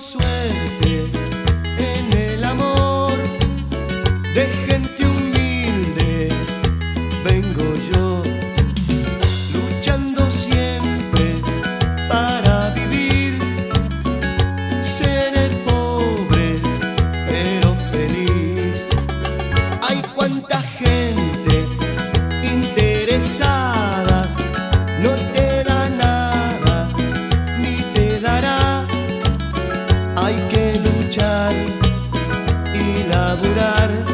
suerte en el amor de gente laburar